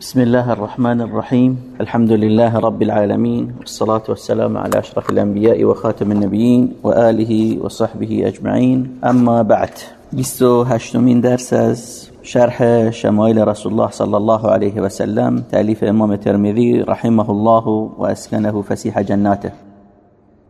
بسم الله الرحمن الرحيم. الحمد لله رب العالمين والصلاة والسلام على أشرف الأنبياء وخاتم النبيين وآله وصحبه أجمعين. أما بعد بستو هشتمين درس از شرح شمائل رسول الله صلى الله عليه وسلم تأليف امام الترمذي رحمه الله واسكنه فسيح جناته.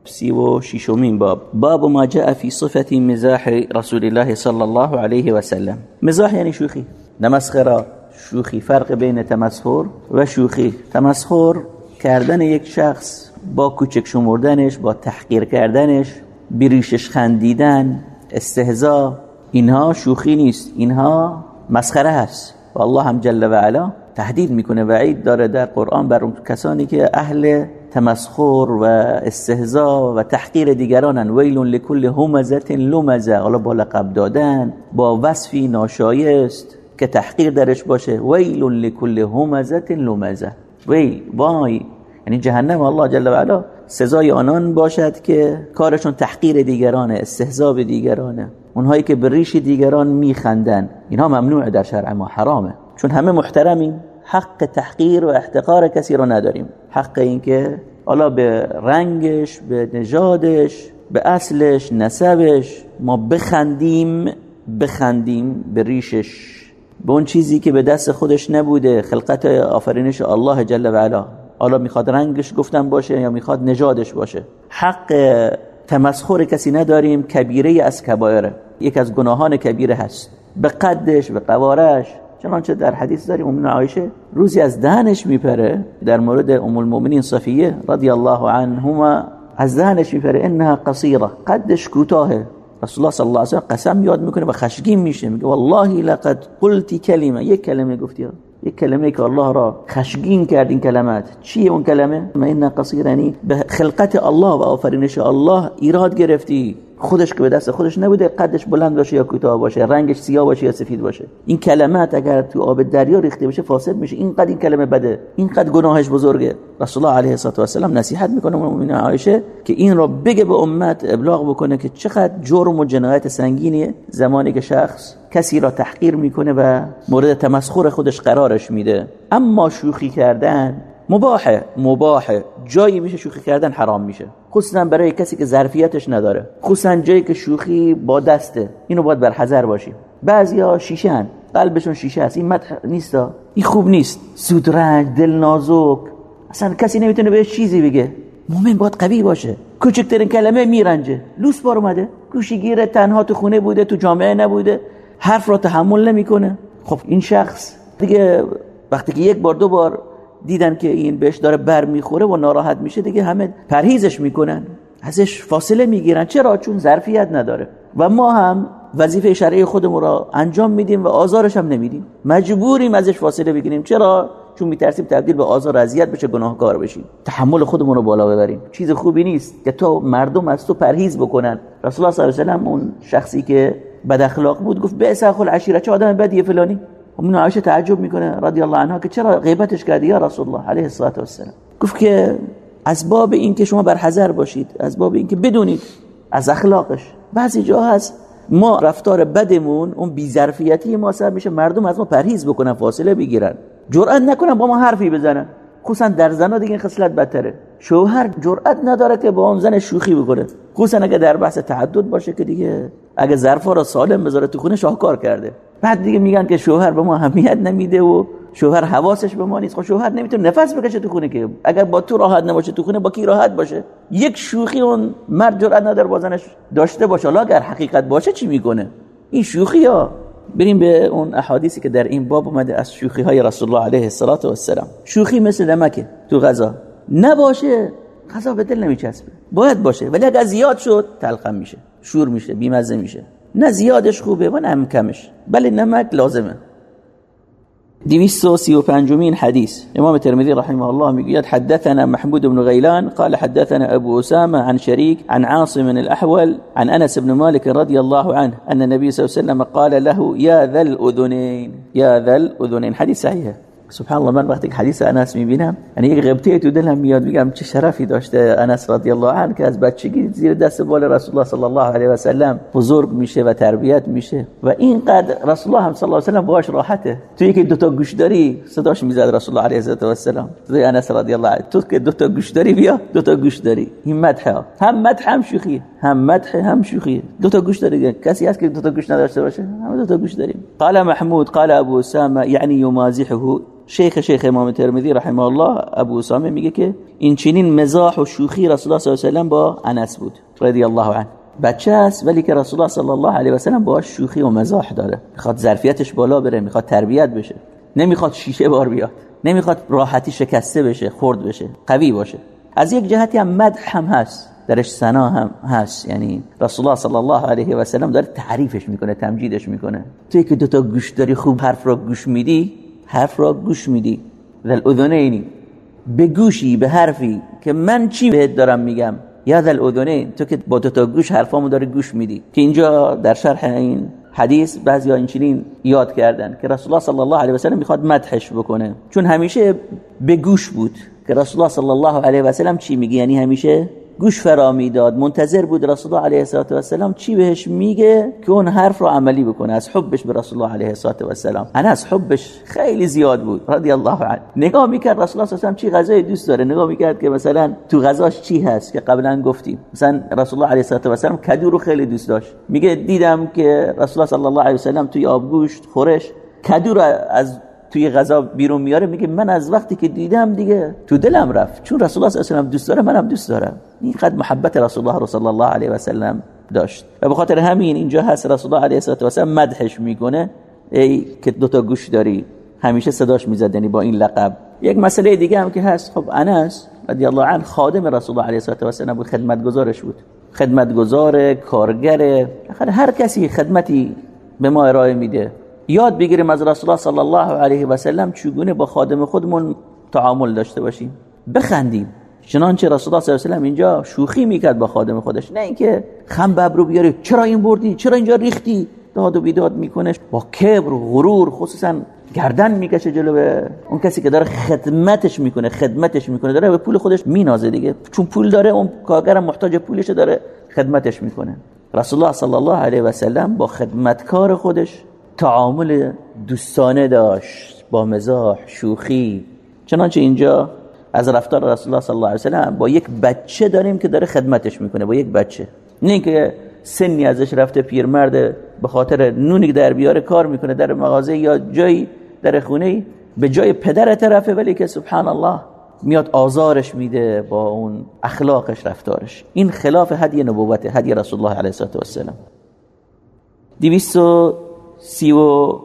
سی و شیشمین باب. باب ما جاء في صفة مزاح رسول الله صلى الله عليه وسلم مزاح یعنی شوخی. نمسخره شوخی فرق بین تمسخر و شوخی. تمسخر کردن یک شخص با کوچک شمردنش با تحقیر کردنش بریشش خندیدن استهزا اینها شوخی نیست. اینها مسخره هست. و الله هم جل و علا تهدید می‌کنه. وعید داره در قرآن بر اون کسانی که اهل تمسخر و استهزا و تحقیر دیگرانن. ویل لکل همزت لمزه حالا با لقب دادن با وصفی ناشایست. که تحقیر درش باشه. ویل لکل همزت لمزه ویل وای. یعنی جهنم الله جل و علا سزای آنان باشد که کارشون تحقیر دیگرانه استهزا به دیگرانه. اونهایی که به ریش دیگران میخندن. اینها ممنوع در شرع ما حرامه. چون همه محترمیم. حق تحقیر و احتقار کسی رو نداریم. حق این که حالا به رنگش به نژادش به اصلش نسبش ما بخندیم بخندیم به ریشش. به اون چیزی که به دست خودش نبوده خلقت آفرینش الله جل و علا. حالا می‌خواد رنگش گفتن باشه یا می‌خواد نژادش باشه. حق تمسخر کسی نداریم کبیره از کبایره. یک از گناهان کبیره هست. به قدش به قوارش. چنانچه در حدیث داریم ام عایشه روزی از دهنش میپره. در مورد ام المؤمنین صفیه رضی الله عنهما از دهنش میپره انها قصیره. قدش کوتاهه. رسول الله صلی الله علیه و قسم یاد می‌کنه و خشگین میشه میگه والله لقد قلتی کلمه یک کلمه گفتی یک کلمه که الله را خشگین کرد این کلمات چیه اون کلمه ما این قصیر یعنی به خلقت الله و آفرینش الله ایراد گرفتی خودش که به دست خودش نبوده قدش بلند باشه یا کوتاه باشه رنگش سیاه باشه یا سفید باشه. این کلمات اگر تو آب دریا ریخته بشه فاسد میشه. اینقدر این کلمه بده. اینقدر گناهش بزرگه. رسول الله علیه الصلاه و السلام نصیحت می‌کنه مؤمنه عایشه که این را بگه به امت ابلاغ بکنه که چقدر جرم و جنایت سنگینیه. زمانی که شخص کسی را تحقیر می‌کنه و مورد تمسخر خودش قرارش میده. اما شوخی کردن مباحه مباحه. جایی میشه شوخی کردن حرام میشه. خصوصا برای کسی که ظرفیتش نداره. خصوصا جایی که شوخی با دسته اینو باید بر حذر باشیم. بعضیا شیشه هن. قلبشون شیشه است. این مدح نیست این خوب نیست. سودرنج دل نازک. اصلا کسی نمی‌تونه بهش چیزی بگه. مومن باید قوی باشه. کوچکترین کلمه میرنجه. لوس بار اومده. گوشیگیر تنها تو خونه بوده تو جامعه نبوده. حرف را تحمل نمی‌کنه. خب این شخص دیگه وقتی که یک بار دو بار دیدن که این بهش داره بر می‌خوره و ناراحت میشه دیگه همه پرهیزش می‌کنن. ازش فاصله می‌گیرن. چرا؟ چون ظرفیت نداره. و ما هم وظیفه شرعی خودمون را انجام میدیم و آزارش هم نمیدیم. مجبوریم ازش فاصله بگیریم. چرا؟ چون میترسیم تبدیل به آزار اذیت بشه گناهکار بشیم. تحمل خودمون رو بالا ببریم. چیز خوبی نیست که تو مردم از تو پرهیز بکنن. رسول الله صلی الله علیه و اون شخصی که بد اخلاق بود گفت به اخل عشیره چه آدم بدیه فلانی؟ ام عایشه تعجب می‌کنه رضی الله عنها که چرا غیبتش کردی یا رسول الله علیه الصلاه و السلام گفت که از باب این که شما بر حذر باشید از باب این که بدونید از اخلاقش. بعضی جا هست ما رفتار بدمون اون بی‌ظرفیتی ما سبب میشه مردم از ما پرهیز بکنن فاصله بگیرن. جرئت نکنن با ما حرفی بزنن. خصوصا در زنا دیگه این خصلت بدتره. شوهر جرأت نداره که با اون زن شوخی بکنه. خصوصا اگه در بحث تعدد باشه که دیگه اگه ظرفا رو سالم بذاره تو خونه شاهکار کرده. بعد دیگه میگن که شوهر به ما اهمیت نمیده و شوهر حواسش به ما نیست. خب شوهر نمی‌تونه نفس بکشه تو خونه که اگر با تو راحت نباشه تو خونه با کی راحت باشه؟ یک شوخی اون مرد جرأت نداره با زنش داشته باشه. حالا اگر حقیقت باشه چی می‌کنه؟ این شوخی ها بریم به اون احادیثی که در این باب اومده از شوخی های رسول الله علیه السلام شوخی مثل نمکه تو غذا. نباشه غذا به دل نمیچسبه. باید باشه ولی اگر زیاد شد تلخم میشه. شور میشه بیمزه میشه. نه زیادش خوبه و نه کمش. بله نمک لازمه. دویست و سی و پنجمین حدیث. امام ترمذی رحمه الله می‌گوید حدثنا محمود بن غيلان قال حدثنا ابو اسامه عن شريك عن عاصم الاحول عن انس بن مالك رضي الله عنه ان النبي صلى الله عليه وسلم قال له يا ذا الاذنين يا ذا الاذنين حديث صحيح سبحان الله من وقتی حدیث انس می‌بینم یعنی یک غبطه تو دلم میاد میگم چه شرفی داشته انس رضی الله عنه که از بچگی زیر دست بال رسول الله صلی الله علیه و سلم بزرگ میشه و تربیت میشه. و اینقدر رسول الله هم صلی الله علیه و سلم باهاش راحته. تو یکی دو تا گوش داری صداش می‌زد رسول الله علیه و سلم صدای انس رضی الله عنه تو که دو تا گوش داری بیا دو تا گوش داری این مدح هم مدح هم شوخی هم مدح هم شوخی. دو تا گوش داری کسی هست که دو تا گوش نداشته باشه؟ هم دو تا گوش داریم قال محمود قال ابو اسامه یعنی یمازحه. شیخ شیخ امام ترمذی رحمه الله ابو اسامه میگه که این چنین مزاح و شوخی رسول الله صلی الله علیه و با انس بود رضی الله عنه. بچه است ولی که رسول الله صلی الله علیه و سلم با شوخی و مزاح داره. می‌خواد ظرفیتش بالا بره می‌خواد تربیت بشه. نمی‌خواد شیشه بار بیاد. نمی‌خواد راحتی شکسته بشه خرد بشه قوی باشه. از یک جهتی هم مدح هم هست. درش سنا هم هست. یعنی رسول الله صلی الله علیه و سلم داره تعریفش می‌کنه تمجیدش می‌کنه. توی که دو تا گوش داری خوب حرف را گوش میدی حرف را گوش میدی. ذل اذنینی به گوشی به حرفی که من چی بهت دارم میگم؟ یا ذل اذنین تو که با دو تا گوش حرفامو داری گوش میدی. که اینجا در شرح این حدیث بعضی ها اینچنین یاد کردن که رسول الله صلی الله علیه و سلم می‌خواد مدحش بکنه. چون همیشه به گوش بود. که رسول الله صلی الله علیه و سلم چی میگه؟ یعنی همیشه گوش فرا می‌داد. منتظر بود رسول الله علیه و سلام چی بهش میگه؟ که اون حرف رو عملی بکنه. از حبش به رسول الله علیه و سلام انا از حبش خیلی زیاد بود. رضی الله عنه. نگاه می‌کرد رسول الله صلی چی غذای دوست داره؟ نگاه می‌کرد که مثلا تو غذاش چی هست؟ که قبلا گفتیم. مثلا رسول الله علیه و سلام کدو رو خیلی دوست داشت. میگه دیدم که رسول الله صلی الله علیه و سلم توی آبگوشت خورش کدو رو از توی غذا بیرون میاره میگه من از وقتی که دیدم دیگه تو دلم رفت. چون رسول الله صلی الله علیه دوست داره منم دوست دارم. این قد محبت رسول الله صلی الله علیه و سلم داشت. و به خاطر همین اینجا هست رسول الله علیه و سلم مدحش می‌کنه. ای که دو تا گوش داری همیشه صداش می‌زد یعنی با این لقب. یک مسئله دیگه هم که هست خب انس رضی الله عنه خادم رسول الله علیه و سلم بود خدمتگزارش بود. خدمتگزار کارگر هر کسی خدمتی به ما ارائه میده. یاد بگیریم از رسول الله صلی الله علیه و سلم چگونه با خادم خودمون تعامل داشته باشیم. بخندیم. چنانچه رسول الله صلی الله علیه و سلم اینجا شوخی می‌کرد با خادم خودش. نه اینکه خم ببرو بیاری چرا این بردی؟ چرا اینجا ریختی؟ داد و بیداد می‌کنه. با کبر و غرور خصوصا گردن می‌کشه جلو به اون کسی که داره خدمتش می‌کنه خدمتش می‌کنه. داره به پول خودش مینازه دیگه. چون پول داره اون کارگرم محتاج پولش داره خدمتش می‌کنه. رسول الله صلی الله علیه و سلم با خدمتکار خودش تعامل دوستانه داشت با مزاح شوخی. چنانچه اینجا از رفتار رسول الله صلی الله علیه و سلم با یک بچه داریم که داره خدمتش می‌کنه با یک بچه. نه که سنی ازش رفته پیرمرد به خاطر نونی که در بیاره کار می‌کنه در مغازه یا جایی در خونه به جای پدر طرفه ولی که سبحان الله میاد آزارش میده با اون اخلاقش رفتارش. این خلاف هدی نبوت هدی رسول الله علیه و سلم سی و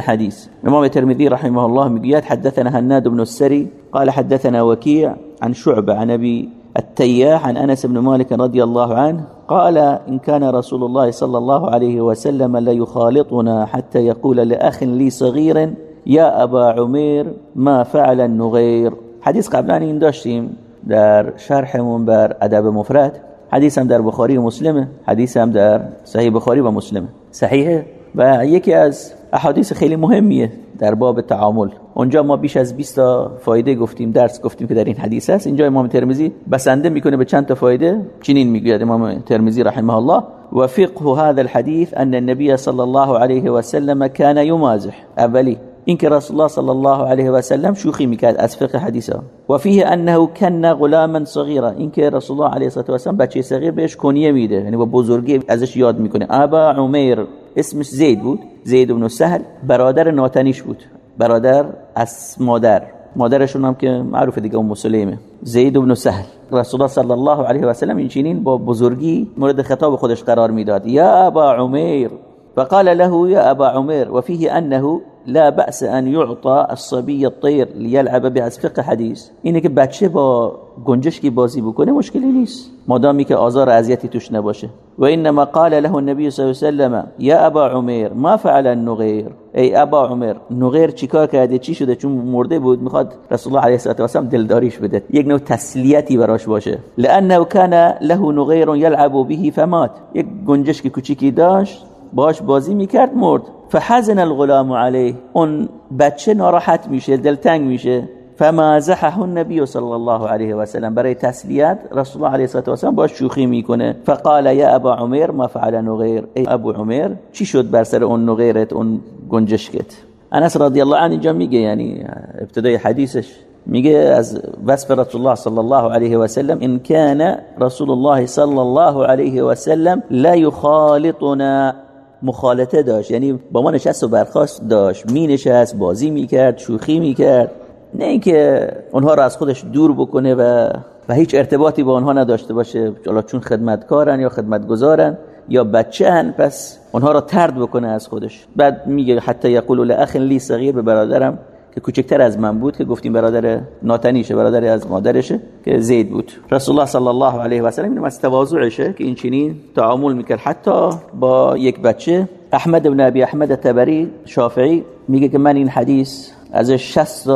حديث. الإمام الترمذي رحمه الله مقياد حدثنا هناد بن السري قال حدثنا وكيع عن شعبة عن أبي التياح عن أنس بن مالك رضي الله عنه قال إن كان رسول الله صلى الله عليه وسلم لا يخالطنا حتى يقول لأخ لي صغير يا أبا عمير ما فعل النغير. حديث قبلاني داشتیم در شرح بر أدب مفرد. حديث هم در بخاري ومسلمه حديث هم در صحيح بخاري ومسلمه صحيحه و یکی از احادیث خیلی مهمیه در باب تعامل. اونجا ما بیش از 20 تا فایده گفتیم درس گفتیم که در این حدیث هست. اینجا امام ترمذی بسنده می‌کنه به چند تا فایده. چنین می‌گوید امام ترمذی رحمه الله و فقه هذا الحديث ان النبي صلى الله عليه وسلم كان يمازح اولی این که رسول الله صلی الله علیه و سلم شوخی می‌کرد از فقه حدیثا. و فیه انه کن غلاما صغیرا. این که رسول الله علیه و سلم بچه صغیر بهش کنیه میده یعنی با بزرگی ازش یاد می‌کنه. ابا عمیر. اسمش زید بود. زید بن سهل برادر ناتنیش بود. برادر از مادر. مادرشون هم که معروف دیگه ام مسلمه زید بن سهل. رسول الله صلی الله علیه و سلم این چنین با بزرگی مورد خطاب خودش قرار می‌داد. یا ابا عمیر فقال له يا أبا عمير وفيه أنه لا بأس أن يعطى الصبي الطير ليلعب به از فقه حدیث اینه بچه با گنجشکی بازی بکنه مشکلی نیست. مادامی که آزار اذیتی توش نباشه. و قال له النبي صلی الله علیه و سلم یا ابا عمیر ما فعل النغیر ای ابا عمر نغیر چیکار کرده؟ چی شده؟ چون مرده بود می‌خواد رسول الله علیه و سلم دلداریش بده. یک نوع تسلیتی براش باشه. لانه كان له نغیر يلعب به فمات. یک گنجشک کوچیکی داشت باش بازی می‌کرد مرد. فحزن الغلام علیه. اون بچه ناراحت میشه دلتنگ میشه. فمازحه النبی صلی الله علیه و سلم. برای تسلیت رسول الله علیه و سلم باش شوخی می‌کنه. فقال یا ابا عمر ما فعل نغیر. ای ابو عمر چی شد بر سر اون نغیرت اون گنجشکت؟ انس رضی الله عنه اینجا میگه یعنی ابتدای حدیثش میگه از وصف رسول الله صلی الله علیه و سلم ان كان رسول الله صلی الله علیه و سلم لا يخالطنا مخالطه داشت. یعنی با ما نشست و برخواست داشت. می نشست بازی می‌کرد شوخی می‌کرد نه اینکه اونها رو از خودش دور بکنه و و هیچ ارتباطی با اونها نداشته باشه. چون خدمتکارن یا خدمتگزارن یا بچه هن پس اونها را ترد بکنه از خودش. بعد میگه حتی یقول لاخ لی صغیر به برادرم که کوچکتر از من بود که گفتیم برادر ناتنیشه برادر از مادرشه که زید بود. رسول الله صلی الله علیه و سلم اینم از تواضعشه که این چنین تعامل می‌کرد. حتی با یک بچه احمد بن ابی احمد تبری شافعی میگه که من این حدیث از 60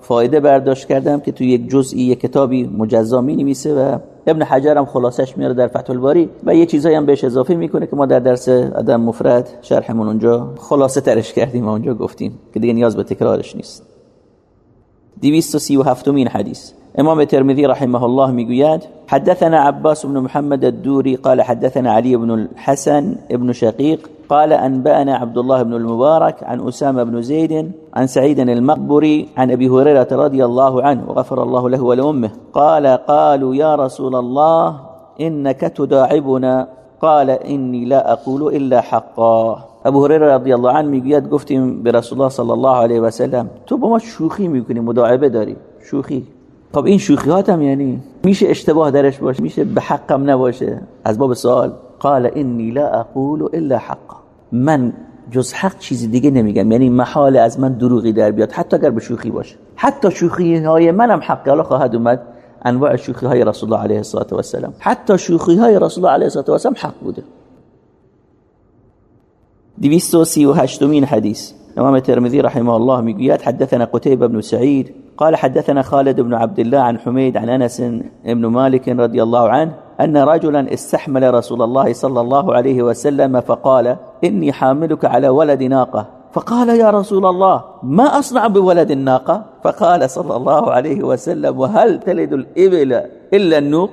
فایده برداشت کردم که تو یک جزئی یک کتابی مجزا می نویسه و ابن حجر هم خلاصش میاره در فتح الباری و یه چیزایی هم بهش اضافه می‌کنه که ما در درس ادم مفرد شرحمون اونجا خلاصه ترش کردیم و اونجا گفتیم که دیگه نیاز به تکرارش نیست. 237 مین حدیث. امام الترمذي رحمه الله ميقياد حدثنا عباس بن محمد الدوري قال حدثنا علي بن الحسن بن شقيق قال أنبأنا عبد الله بن المبارك عن أسامة بن زيد عن سعيد المقبري عن أبي هريرة رضي الله عنه وغفر الله له ولأمه. قال قالوا يا رسول الله إنك تداعبنا. قال إني لا أقول إلا حقا. ابو هريره رضی الله عنه می‌گوید گفتیم به رسول الله صلی الله علیه و سلم تو با ما شوخی می‌کنی مداعبه داری شوخی خب این شوخیات هم یعنی میشه اشتباه درش باشه. میشه به حقم نباشه. از باب سوال. قال انی لا اقول الا حقا. من جز حق چیزی دیگه نمیگم. یعنی محال از من دروغی در بیاد حتی اگر به شوخی باشه. حتی شوخی های منم حق الله خواهد اومد. انواع شوخی های رسول الله علیه و سلام حتی شوخی های رسول الله علیه و سلام حق بوده. 238 مين حديث امام الترمذي رحمه الله ميقيات حدثنا قتيبة بن سعيد قال حدثنا خالد بن عبد الله عن حميد عن أنس بن مالك رضي الله عنه أن رجلا استحمل رسول الله صلى الله عليه وسلم فقال إني حاملك على ولد ناقة. فقال يا رسول الله ما أصنع بولد الناقة؟ فقال صلى الله عليه وسلم وهل تلد الإبل إلا النوق؟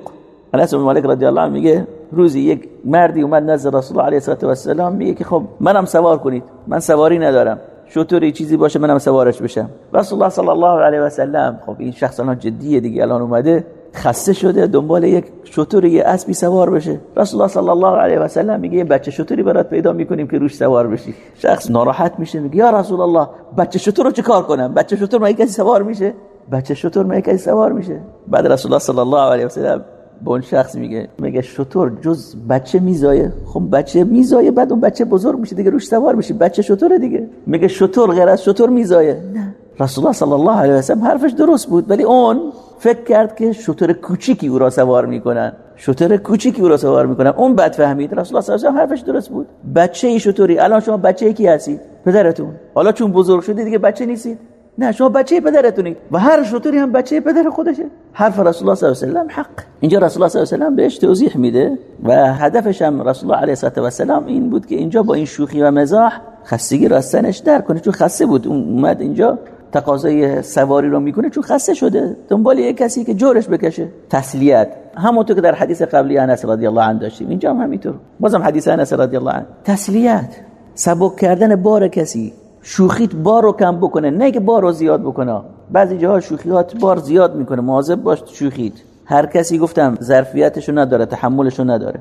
أنس بن مالک رضی الله عنه روزی یک مردی اومد نزد رسول الله علیه و السلام میگه که خب منم سوار کنید من سواری ندارم شطوری چیزی باشه منم سوارش بشم. رسول الله صلی الله علیه و سلم. خب این شخص الان جدیه دیگه الان اومده خسته شده دنبال یک شطوری یه اسبی سوار بشه. رسول الله صلی الله علیه و سلم میگه بچه شطوری برات پیدا می‌کنیم که روش سوار بشی. شخص ناراحت میشه میگه یا رسول الله بچه شطور رو چیکار کنم؟ بچه شطور ما کسی سوار میشه؟ بچه شطور ما کسی سوار میشه؟ بعد رسول الله صلی الله علیه و سلم به اون شخص میگه میگه شطور جز بچه میزایه. خب بچه میزایه بعد اون بچه بزرگ میشه دیگه روش سوار میشه بچه شطور دیگه. میگه شطور غیر از شطور میزایه. نه. رسول الله صلی الله علیه و سلم حرفش درست بود ولی اون فکر کرد که شطور کوچیکی او را سوار می‌کنن. شطور کوچیکی او را سوار می‌کنن. اون بد فهمید رسول الله صلی الله علیه و حرفش درست بود. بچه شطوری. الان شما بچه کی هستید؟ پدرتون. حالا چون بزرگ شدید دیگه بچه نیستید. نه شما بچه پدرتونید و هر شطوری هم بچه پدر خودشه. حرف رسول الله صلی الله علیه و حق. اینجا رسول الله صلی الله علیه و بهش توضیح میده و هدفش هم رسول الله علیه و سلام این بود که اینجا با این شوخی و مزاح خستگی را سنش در کنه. چون خسته بود. اومد اینجا تقاضای سواری رو می‌کنه چون خسته شده. دنبال یک کسی که جورش بکشه. تسلیت. همونطور که در حدیث قبلی انس رضی الله عنه داشتیم. اینجا هم همینطور. بازم حدیث انس رضی الله عنه. تسلیت. سبک کردن بار کسی. شوخیت بار رو کم بکنه. نه که بار رو زیاد بکنه. بعضی جاها شوخیات بار زیاد می‌کنه. مواظب باش شوخیت. هر کسی گفتم ظرفیتشو نداره تحملشو نداره.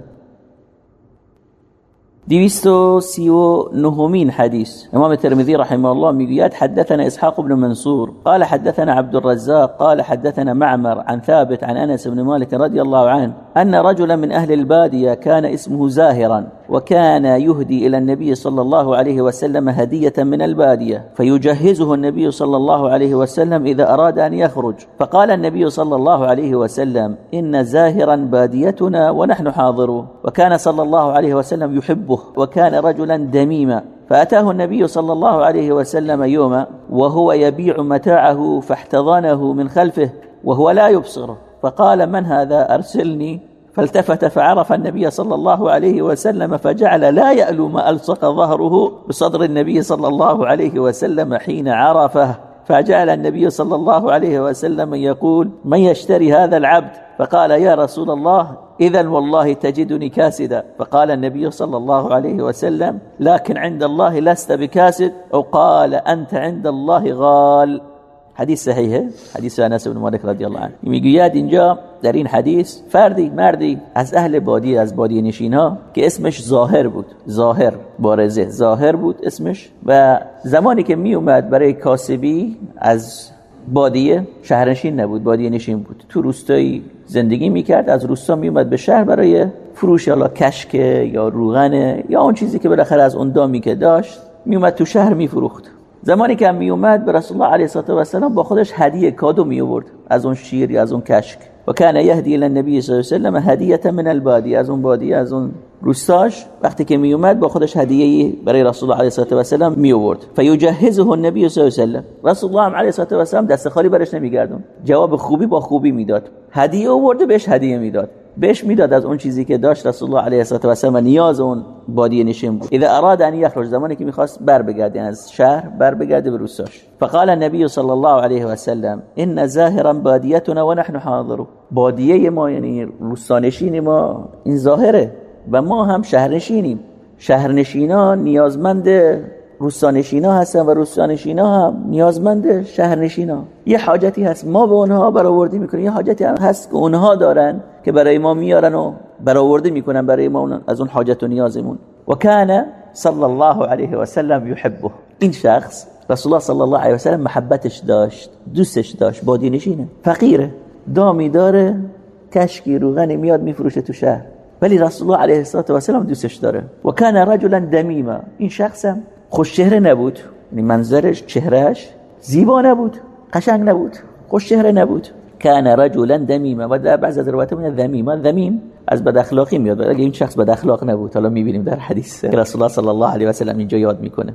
ديويستو سيو نهومين حديث امام الترمذي رحمه الله ميقيات حدثنا اسحاق بن منصور قال حدثنا عبد الرزاق قال حدثنا معمر عن ثابت عن انس بن مالك رضي الله عنه ان رجلا من اهل الباديه كان اسمه زاهرا. وكان يهدي إلى النبي صلى الله عليه وسلم هدية من البادية فيجهزه النبي صلى الله عليه وسلم إذا أراد أن يخرج. فقال النبي صلى الله عليه وسلم إن زاهرا باديتنا ونحن حاضرون وكان صلى الله عليه وسلم يحبه وكان رجلا دميما. فأتاه النبي صلى الله عليه وسلم يوما وهو يبيع متاعه فاحتضنه من خلفه وهو لا يبصره فقال من هذا؟ أرسلني. فالتفت فعرف النبي صلى الله عليه وسلم فجعل لا يألو ما ألصق ظهره بصدر النبي صلى الله عليه وسلم حين عرفه. فجعل النبي صلى الله عليه وسلم يقول من يشتري هذا العبد؟ فقال يا رسول الله إذا والله تجدني كاسدا. فقال النبي صلى الله عليه وسلم لكن عند الله لست بكاسد. أو قال أنت عند الله غال. حدیث صحیحه. حدیث انس بن مالک رضی الله عنه می‌گوید اینجا در این حدیث فردی مردی از اهل بادی از بادی نشین ها که اسمش ظاهر بود. ظاهر بارزه. ظاهر بود اسمش و زمانی که می اومد برای کاسبی از بادیه شهرنشین نبود بادیه نشین بود. تو روستایی زندگی می‌کرد از روستا میومد به شهر برای فروش یا کشک یا روغن یا اون چیزی که بالاخره از اون دامی که داشت میومد تو شهر میفروخت. زمانی که می اومد به رسول الله علیه و سلم با خودش هدیه کادو می آورد از اون شیر یا از اون کشک. و کان یهدی الى النبی صلی الله علیه و سلم هدیه من البادی از اون بادی از اون روستاش. وقتی که می اومد با خودش هدیه برای رسول الله علیه و سلم می آورد فیجهزه النبی صلی الله علیه و سلم. رسول الله علیه و سلم دست خالی برش نمیگردون جواب خوبی با خوبی می‌داد. هدیه آورده بهش هدیه می‌داد. بهش می‌داد از اون چیزی که داشت رسول الله علیه و سلم نیاز اون بادی نشین بود. اذا اراد ان یخرج زمانی که می‌خواست بر بگرده از شهر بر بگرده به روستاش. فقال النبي صلی الله علیه و سلم ان ظاهرا بادیتنا و نحن حاضر. بادیه ما یعنی روستانشین ما این ظاهره و ما هم شهرنشینیم. شهرنشینان نیازمند روستانشینا هستن و روستانشینا هم نیازمند شهرنشینا. یه حاجتی هست. ما به اونها برآوردی می‌کنیم. یه حاجتی هم هست که اونها دارن که برای ما میارن و برآورده می‌کنن برای ما از اون حاجت و نیازمون. و کان صلی الله علیه و سلم یحبه. این شخص رسول الله صلی الله علیه و سلم محبتش داشت دوستش داشت بادی نشینه فقیره. دامی داره کشکی روغنی میاد میفروشه تو شهر. ولی رسول الله علیه و سلم دوستش داره. و کان رجلا دمیما. این شخصم. خوش چهره نبود. یعنی منظرش چهرهش زیبا نبود. قشنگ نبود. خوش چهره نبود. کان رجلا دمیما و در بعض از روایت میاد ذمیما ذمیم از بد اخلاقی میاد. اگه این شخص بد اخلاق نبود حالا می‌بینیم در حدیث رسول الله صلی الله علیه و سلم اینجا یاد می‌کنه.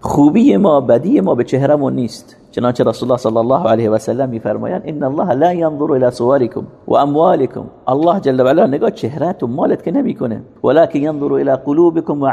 خوبی ما بدی ما به چهرمون نیست. چنانچه رسول الله صلی الله علیه و سلم میفرمایند ان الله لا ينظر الى صوركم و الله جل و علا نگاه چهرت و مالت که نمی‌کنه. ولكن ينظر الى قلوبكم و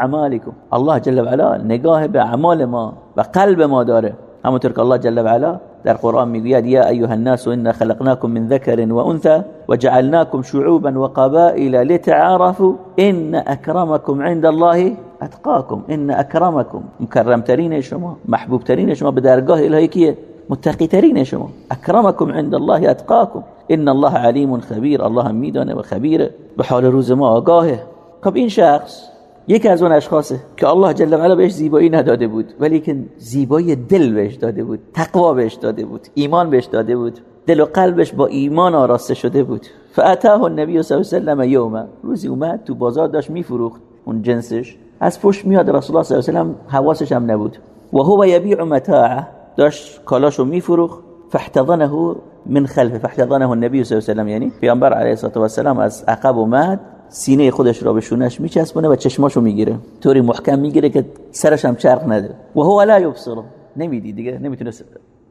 الله جل و علا نگاه به اعمال ما و قلب ما داره. همونطور که الله جل و علا در قرآن می‌گوید یا ایها الناس انا خلقناكم من ذكر و انثى وجعلناكم شعوبا وقبائل لتعارفوا ان اكرمكم عند الله اتقاكم ان اکرمکم مکرم ترین شما محبوب ترین شما به درگاه الهی کیه متقی ترین شما اکرمکم عند الله اتقاكم ان الله علیم خبیر الله میدانه و خبیر به حال روز ما آگاهه. خب این شخص یکی از اون اشخاصه که الله جل و علا بهش زیبایی نداده بود ولی که زیبایی دل بهش داده بود تقوا بهش داده بود ایمان بهش داده بود دل و قلبش با ایمان آراسته شده بود. فاتاه النبی صلی الله علیه و سلم یوما. روزی اومد تو بازار داشت میفروخت. اون جنسش از پشت میاد رسول الله صلی الله علیه و سلم حواسش هم نبود. و هو یبیع متاعه داشت کالاشو میفروخت. فاحتضنه من خلفه فاحتضنه النبی صلی الله علیه و سلم. یعنی پیامبر علیه و سلم از عقب اومد سینه خودش را به شونش میچسبونه و چشماشو می‌گیره. طوری محکم می‌گیره که سرش هم چرخ نده. و هو لا یبصر. نمیدی دیگه نمی‌تونه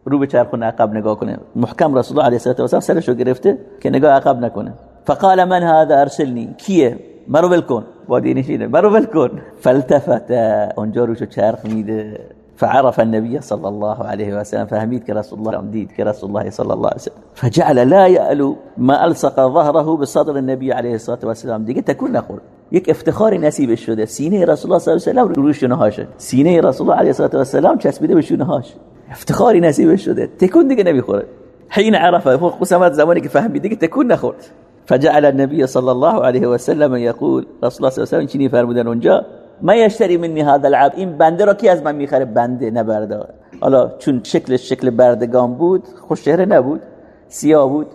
رو به چرخونه عقب نگاه کنه. محکم رسول الله علیه و سلم سرشو گرفته که نگاه عقب نکنه. فقال من هذا ارسلنی. کیه؟ مرو ول کن وادی نشینه مرو ول کن فالتفت اونجا روشو چرخ میده فعرف النبي صلى الله عليه وسلم. فهميت كرسول الله ديد كرسول الله صلى الله عليه وسلم. فجعل لا يألو ما ألصق ظهره بصدر النبي عليه الصلاة والسلام. دیگه تکون نخورد. یک افتخاری نصیبش شده. سینه رسول الله صلی الله علیه و سلم شونه سینه رسول الله علیه و سلم چسبیده به شونه هاش. افتخاری نصیبش شده. تکون دیگه نمی‌خوره. حين عرفه. فوق قسمت زمانی که فهمید دیگه تکون فجعل النبي صلى الله عليه وسلم يقول رسول الله صلى الله عليه وسلم چنین فرمودن اونجا؟ ما یشتری منی هذا العبد؟ این بنده را کی از من می‌خره؟ بنده نه برده حالا چون شکلش شکل بردگان بود خوش چهره نبود سیاه بود.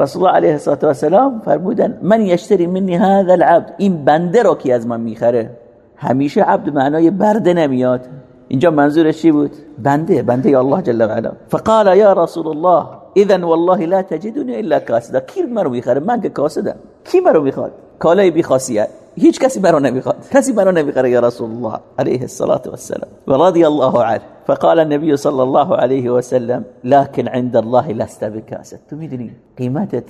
رسول الله علیه و سلام فرمودن من یشتری منی هذا العبد؟ این بنده را کی از من می‌خره؟ همیشه عبد معنای برده نمیاد. اینجا منظورش چی بود؟ بنده بنده الله جل و فقال یا رسول الله اذا والله لا تجدني إلا كاسدا کی مرو میخره من که کاسدم کی مرو میخواد کالای بی خاصیت هیچ کسی مرا نمیخواد کسی مرا نمیخره یا رسول الله علیه الصلاة والسلام. و رضی الله عنه. فقال النبي صلى الله عليه وسلم لكن عند الله لست بكاسد. تو میدونی قیمتت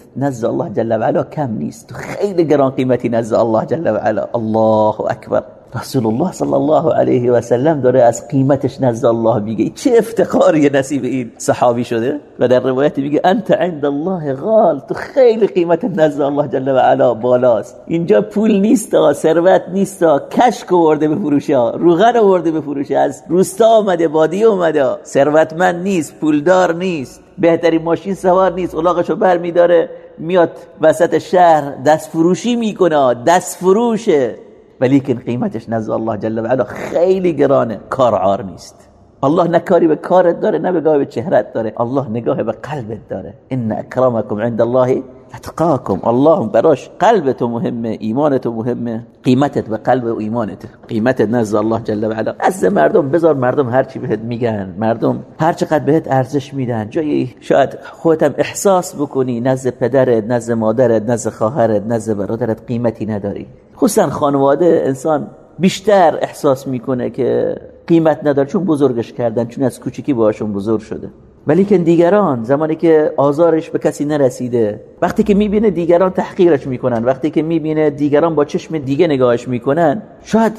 الله جل وعلا. کم نیست تو خیلی گران قیمتی الله جل وعلا. الله اکبر رسول الله صلی الله علیه و سلم داره از قیمتش نزد الله میگه چه افتخاری نصیب این صحابی شده و در روایت میگه انت عند الله غال تو خیلی قیمت نزد الله جل و علا بالاست اینجا پول نیست ثروت نیست کشک آورده به فروشه روغن آورده به فروشه از روستا آمده بادی اومده ثروتمند نیست پولدار نیست بهترین ماشین سوار نیست الاغشو بر میداره میاد وسط شهر دست فروشی می‌کنه دست فروشه ولیکن قیمتش نزد الله جل و علا خیلی گرانه. کار عار نیست. الله نه به کارت داره نه به چهرت داره. الله نگاه به قلبت داره. ان اکرمکم عند الله اتقاکم. الله براش قلبت مهمه ایمانت مهمه. قیمتت به قلب و ایمانت. قیمتت نزد الله جل و علا از مردم بذار مردم هر چی بهت میگن. مردم هر چقدر بهت ارزش میدن. جایی شاید خودت احساس بکنی. نزد پدرت نزد مادرت نزد خواهرت نزد برادرت قیمتی نداری. خصوصا خانواده انسان بیشتر احساس می‌کنه که قیمت نداره چون بزرگش کردن چون از کوچیکی باشون بزرگ شده. ولی که دیگران زمانی که آزارش به کسی نرسیده وقتی که می‌بینه دیگران تحقیرش می‌کنن وقتی که می‌بینه دیگران با چشم دیگه نگاهش می‌کنن شاید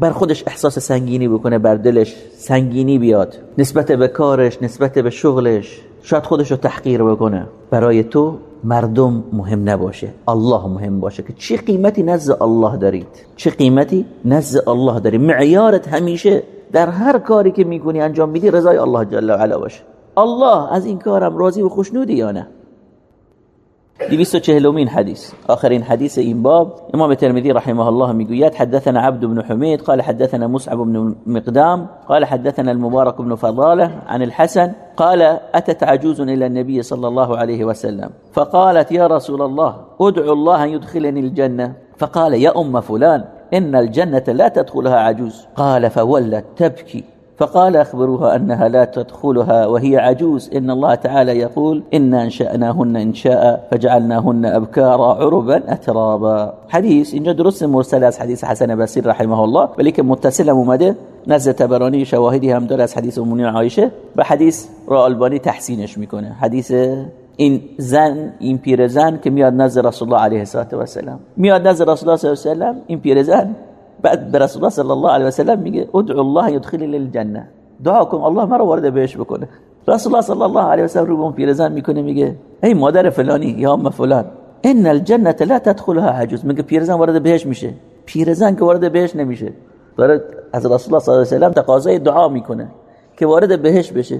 بر خودش احساس سنگینی بکنه بر دلش سنگینی بیاد. نسبت به کارش نسبت به شغلش شاید خودش رو تحقیر بکنه. برای تو مردم مهم نباشه. الله مهم باشه که چه قیمتی نزد الله دارید؟ چه قیمتی نزد الله دارید؟ معیارت همیشه در هر کاری که می‌کنی انجام میدی رضای الله جل و علا باشه. الله از این کارم راضی و خوشنودی یا نه؟ 240 حديث آخرين حديث این باب امام الترمذي رحمه الله میگوید حدثنا عبد بن حميد قال حدثنا مصعب بن مقدام قال حدثنا المبارك بن فضالة عن الحسن قال أتت عجوز إلى النبي صلى الله عليه وسلم فقالت يا رسول الله أدعو الله أن يدخلني الجنة. فقال يا أم فلان إن الجنة لا تدخلها عجوز. قال فولت تبكي. فقال أخبروها أنها لا تدخلها وهي عجوز. إن الله تعالى يقول إنا أنشأناهن إنشاء فجعلناهن أبكارا عربا أترابا. حديث إن درست مرسل از حديث حسن بصير رحمه الله. ولكن متصل اومده نزد تبراني شواهدي هم داره از حدیث امونی عایشه و حدیث را البانی تحسینش می‌کنه. حدیث این زن این پیرزن که میاد نزد رسول الله علیه السلام میاد نزد رسول الله صلی الله علیه و این پیرزن بعد به رسول الله صلی الله علیه و سلم میگه ادعو الله يدخلني للجنه دعا کن الله مرا وارد بهش بکنه. رسول الله صلی الله علیه و سلم رو به اون پیرزن می‌کنه میگه ای مادر فلانی یا ام فلان ان الجنه لا تدخلها عجوز میگه پیرزن وارد بهش میشه. پیرزن که وارد بهش نمیشه. داره از رسول الله صلی الله علیه و سلم تقاضای دعا می‌کنه که وارد بهش بشه.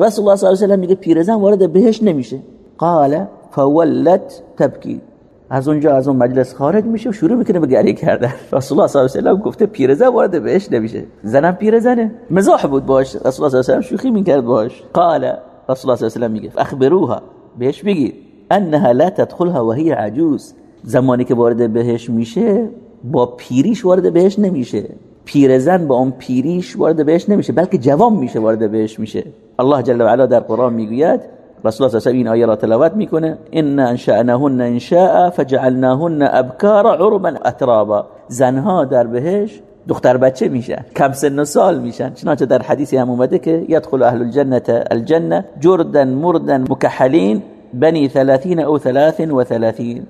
رسول الله صلی الله علیه و سلم میگه پیرزن وارد بهش نمیشه. قال فولت تبکی. از اونجا از اون مجلس خارج میشه و شروع می‌کنه به گریه کردن. رسول الله صلی الله علیه و آله گفته پیرزن وارد بهش نمیشه. زنم پیرزنه. مزاح بود باش. رسول الله صلی الله علیه و شوخی می‌کرد باش. قال رسول الله صلی الله علیه و سلم میگه اخبروها بهش بگید انها لا تدخلها وهي عجوز. زمانی که وارد بهش میشه با پیریش وارد بهش نمیشه. پیرزن با اون پیریش وارد بهش نمیشه بلکه جوان میشه وارد بهش میشه. الله جل و علا در قرآن می‌گوید رسول الله صلی این آیه را تلاوت می‌کنه ان انشأناهن انشاء فجعلناهن ابکارا عربا اترابا زنها در بهش دختر بچه میشن کم سن و سال میشن چنانچه در حدیثی هم اومده که یدخل اهل الجنه الجنه جردا مردا مکحلین بنی ثلاثین او ثلاث و ثلاثین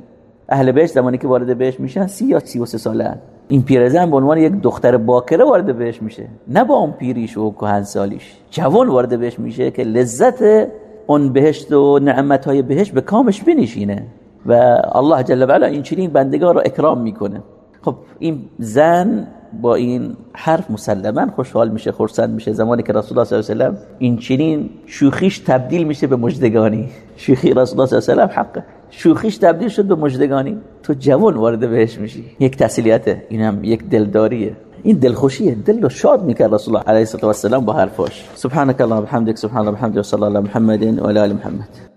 اهل بهش زمانی که وارد بهش میشن سی یا سی و سه ساله این پیرزن به عنوان یک دختر باکره وارد بهش میشه نه با اون پیریش و کهن سالیش جوان وارد بهش میشه که لذت اون بهشت و نعمت های بهشت به کامش بنشینه و الله جل و علا این چنین بندگان رو اکرام می‌کنه. خب این زن با این حرف مسلما خوشحال میشه خرسند میشه. زمانی که رسول الله صلی الله علیه و این چنین شوخیش تبدیل میشه به مجدگانی شوخی رسول الله صلی الله علیه و حقه شوخیش تبدیل شد به مجدگانی تو جوان وارد بهش میشی. یک تسلیته اینم یک دلداریه. این دلخوشیه دل رو شاد میکرد رسول الله علیه و السلام با حرفاش سبحانك اللهم وبحمدك سبحان الله وبحمده وصلى الله على محمد وعلى ال محمد.